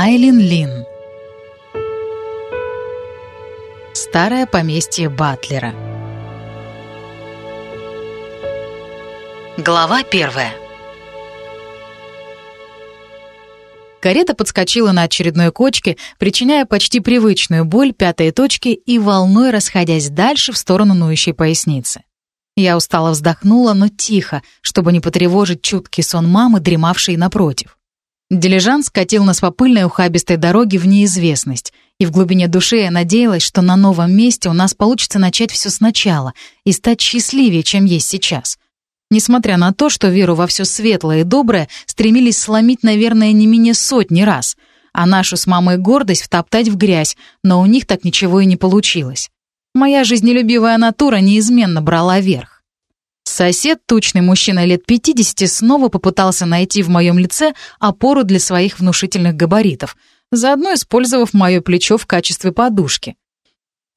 Айлин Лин Старое поместье Батлера Глава первая Карета подскочила на очередной кочке, причиняя почти привычную боль пятой точки и волной расходясь дальше в сторону ноющей поясницы. Я устало вздохнула, но тихо, чтобы не потревожить чуткий сон мамы, дремавшей напротив. Дилижанс катил нас по пыльной ухабистой дороге в неизвестность, и в глубине души я надеялась, что на новом месте у нас получится начать все сначала и стать счастливее, чем есть сейчас. Несмотря на то, что веру во все светлое и доброе стремились сломить, наверное, не менее сотни раз, а нашу с мамой гордость втоптать в грязь, но у них так ничего и не получилось. Моя жизнелюбивая натура неизменно брала верх. Сосед, тучный мужчина лет 50, снова попытался найти в моем лице опору для своих внушительных габаритов, заодно использовав мое плечо в качестве подушки.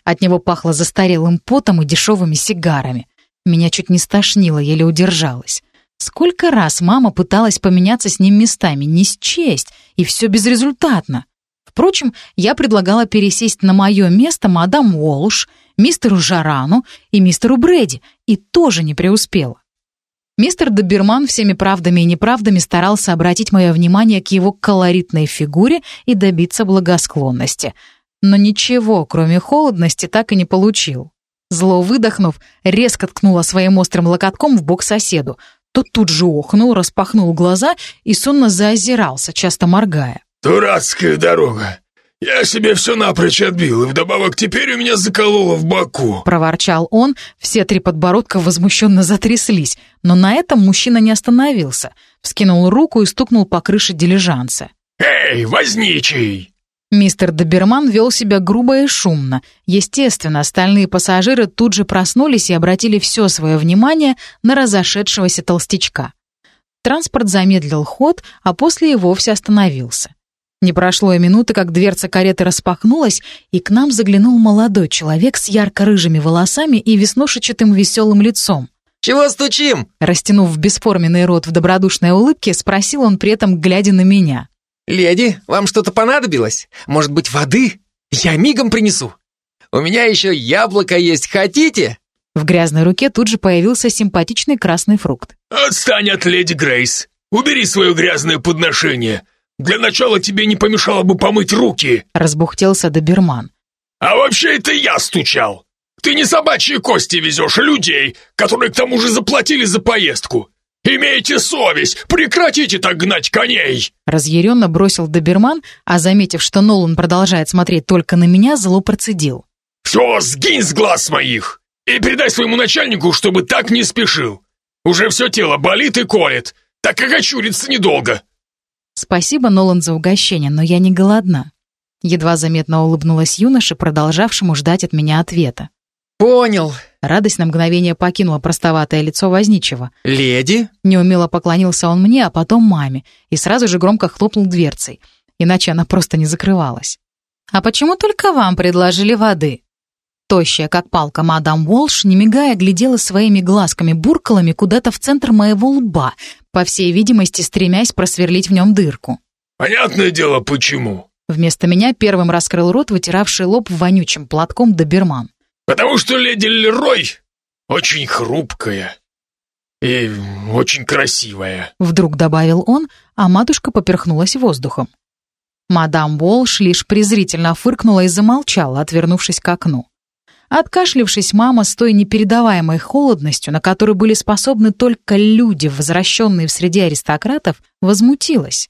От него пахло застарелым потом и дешевыми сигарами. Меня чуть не стошнило, еле удержалась. Сколько раз мама пыталась поменяться с ним местами, не счесть, и все безрезультатно. Впрочем, я предлагала пересесть на мое место мадам Уолш, мистеру Жарану и мистеру Брэди, и тоже не преуспела. Мистер Доберман всеми правдами и неправдами старался обратить мое внимание к его колоритной фигуре и добиться благосклонности. Но ничего, кроме холодности, так и не получил. Зло выдохнув, резко ткнула своим острым локотком в бок соседу. Тот тут же охнул, распахнул глаза и сонно заозирался, часто моргая. «Дурацкая дорога! «Я себе все напрочь отбил, и вдобавок теперь у меня закололо в боку!» Проворчал он, все три подбородка возмущенно затряслись, но на этом мужчина не остановился. Вскинул руку и стукнул по крыше дилижанса. «Эй, возничий!» Мистер Доберман вел себя грубо и шумно. Естественно, остальные пассажиры тут же проснулись и обратили все свое внимание на разошедшегося толстячка. Транспорт замедлил ход, а после и вовсе остановился. Не прошло и минуты, как дверца кареты распахнулась, и к нам заглянул молодой человек с ярко-рыжими волосами и веснушечатым веселым лицом. «Чего стучим?» Растянув бесформенный рот в добродушной улыбке, спросил он при этом, глядя на меня. «Леди, вам что-то понадобилось? Может быть, воды? Я мигом принесу. У меня еще яблоко есть, хотите?» В грязной руке тут же появился симпатичный красный фрукт. «Отстань от леди Грейс! Убери свое грязное подношение! Для начала тебе не помешало бы помыть руки!» Разбухтелся доберман. «А вообще это я стучал! Ты не собачьи кости везешь, а людей, которые к тому же заплатили за поездку! «Имейте совесть! Прекратите так гнать коней!» Разъяренно бросил доберман, а заметив, что Нолан продолжает смотреть только на меня, зло процедил. «Все, сгинь с глаз моих! И передай своему начальнику, чтобы так не спешил! Уже все тело болит и колет, так как очуриться недолго!» «Спасибо, Нолан, за угощение, но я не голодна». Едва заметно улыбнулась юноша, продолжавшему ждать от меня ответа. «Понял». Радость на мгновение покинула простоватое лицо возничего. «Леди?» Неумело поклонился он мне, а потом маме, и сразу же громко хлопнул дверцей, иначе она просто не закрывалась. «А почему только вам предложили воды?» Тощая, как палка, мадам Уолш, не мигая, глядела своими глазками-буркалами куда-то в центр моего лба, по всей видимости, стремясь просверлить в нем дырку. «Понятное дело, почему». Вместо меня первым раскрыл рот, вытиравший лоб вонючим платком доберман. «Потому что леди Лерой очень хрупкая и очень красивая», вдруг добавил он, а матушка поперхнулась воздухом. Мадам Уолш лишь презрительно фыркнула и замолчала, отвернувшись к окну. Откашлившись, мама с той непередаваемой холодностью, на которую были способны только люди, возвращенные в среде аристократов, возмутилась.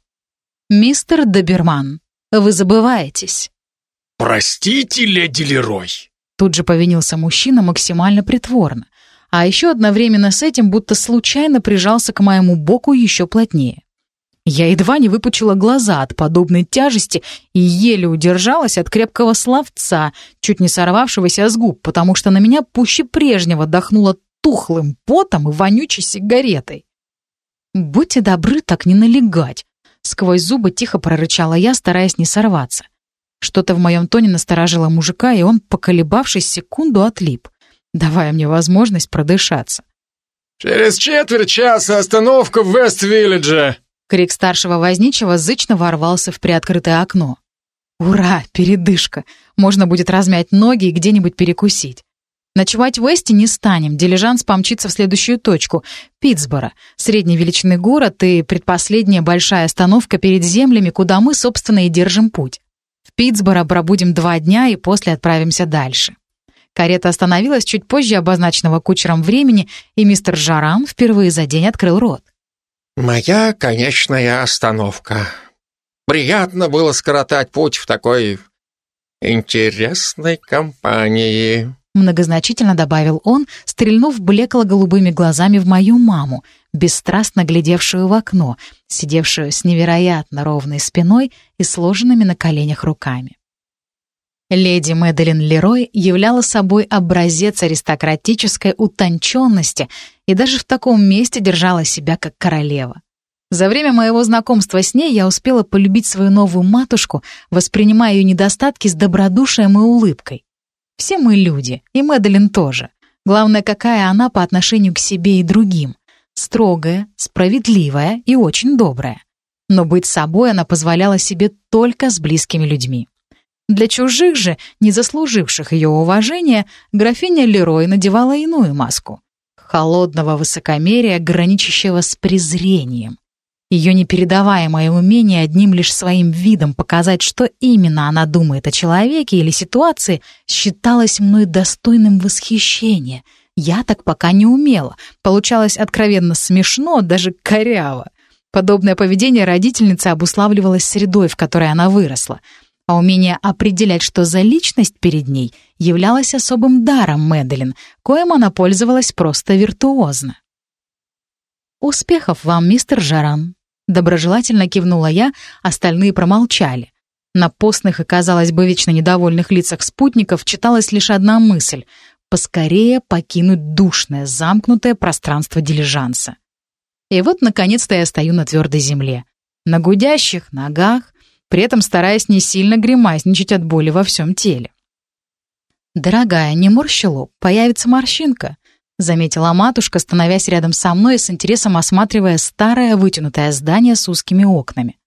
«Мистер Доберман, вы забываетесь». «Простите, леди Лерой». Тут же повинился мужчина максимально притворно, а еще одновременно с этим будто случайно прижался к моему боку еще плотнее. Я едва не выпучила глаза от подобной тяжести и еле удержалась от крепкого словца, чуть не сорвавшегося с губ, потому что на меня пуще прежнего дохнуло тухлым потом и вонючей сигаретой. «Будьте добры так не налегать», — сквозь зубы тихо прорычала я, стараясь не сорваться. Что-то в моем тоне насторожило мужика, и он, поколебавшись секунду, отлип, давая мне возможность продышаться. «Через четверть часа остановка в Вест-Виллидже», Крик старшего возничего зычно ворвался в приоткрытое окно. «Ура! Передышка! Можно будет размять ноги и где-нибудь перекусить. Ночевать в Весте не станем, дилижанс помчится в следующую точку — Питтсборо, средней величины город и предпоследняя большая остановка перед землями, куда мы, собственно, и держим путь. В Питтсборо пробудем два дня и после отправимся дальше. Карета остановилась чуть позже обозначенного кучером времени, и мистер Жаран впервые за день открыл рот. «Моя конечная остановка. Приятно было скоротать путь в такой интересной компании». Многозначительно добавил он, стрельнув блекло-голубыми глазами в мою маму, бесстрастно глядевшую в окно, сидевшую с невероятно ровной спиной и сложенными на коленях руками. Леди Мэдалин Лерой являла собой образец аристократической утонченности и даже в таком месте держала себя как королева. За время моего знакомства с ней я успела полюбить свою новую матушку, воспринимая ее недостатки с добродушием и улыбкой. Все мы люди, и Мэдалин тоже. Главное, какая она по отношению к себе и другим. Строгая, справедливая и очень добрая. Но быть собой она позволяла себе только с близкими людьми. Для чужих же, не заслуживших ее уважения, графиня Лерой надевала иную маску. Холодного высокомерия, граничащего с презрением. Ее непередаваемое умение одним лишь своим видом показать, что именно она думает о человеке или ситуации, считалось мной достойным восхищения. Я так пока не умела. Получалось откровенно смешно, даже коряво. Подобное поведение родительницы обуславливалось средой, в которой она выросла. А умение определять, что за личность перед ней, являлось особым даром Мэдалин, коим она пользовалась просто виртуозно. «Успехов вам, мистер Жаран!» Доброжелательно кивнула я, остальные промолчали. На постных и, казалось бы, вечно недовольных лицах спутников читалась лишь одна мысль — поскорее покинуть душное, замкнутое пространство дилижанса. И вот, наконец-то, я стою на твердой земле. На гудящих ногах, при этом стараясь не сильно гримасничать от боли во всем теле. «Дорогая, не морщи лоб, появится морщинка», заметила матушка, становясь рядом со мной и с интересом осматривая старое вытянутое здание с узкими окнами.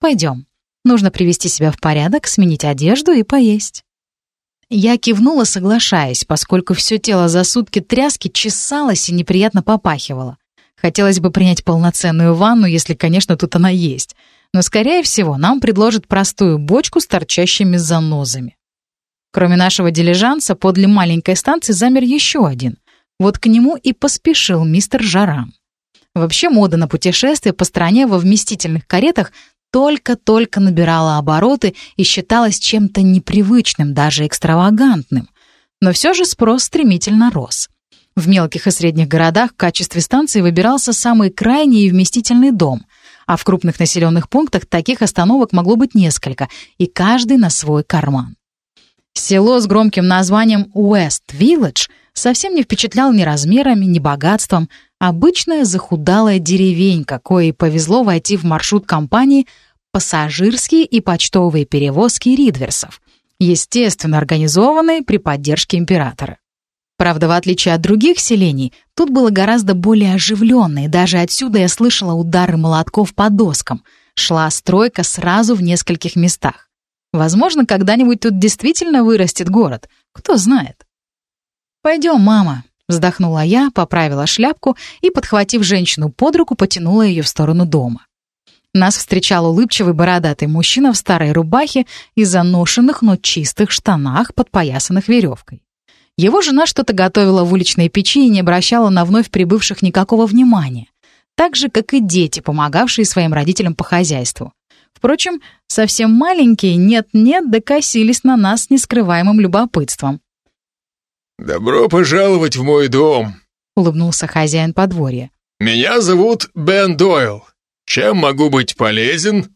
«Пойдем. Нужно привести себя в порядок, сменить одежду и поесть». Я кивнула, соглашаясь, поскольку все тело за сутки тряски чесалось и неприятно попахивало. Хотелось бы принять полноценную ванну, если, конечно, тут она есть. Но, скорее всего, нам предложат простую бочку с торчащими занозами. Кроме нашего дилижанса, подле маленькой станции замер еще один. Вот к нему и поспешил мистер Жарам. Вообще мода на путешествия по стране во вместительных каретах только-только набирала обороты и считалась чем-то непривычным, даже экстравагантным. Но все же спрос стремительно рос. В мелких и средних городах в качестве станции выбирался самый крайний и вместительный дом, а в крупных населенных пунктах таких остановок могло быть несколько, и каждый на свой карман. Село с громким названием Уэст Вилледж совсем не впечатлял ни размерами, ни богатством. Обычная захудалая деревенька, коей повезло войти в маршрут компании пассажирские и почтовые перевозки Ридверсов, естественно организованные при поддержке императора. Правда, в отличие от других селений, тут было гораздо более оживленно, и даже отсюда я слышала удары молотков по доскам. Шла стройка сразу в нескольких местах. Возможно, когда-нибудь тут действительно вырастет город, кто знает. «Пойдем, мама», — вздохнула я, поправила шляпку и, подхватив женщину под руку, потянула ее в сторону дома. Нас встречал улыбчивый бородатый мужчина в старой рубахе и заношенных, но чистых штанах, подпоясанных веревкой. Его жена что-то готовила в уличной печи и не обращала на вновь прибывших никакого внимания, так же, как и дети, помогавшие своим родителям по хозяйству. Впрочем, совсем маленькие нет-нет докосились на нас с нескрываемым любопытством. «Добро пожаловать в мой дом», — улыбнулся хозяин подворья. «Меня зовут Бен Дойл. Чем могу быть полезен?»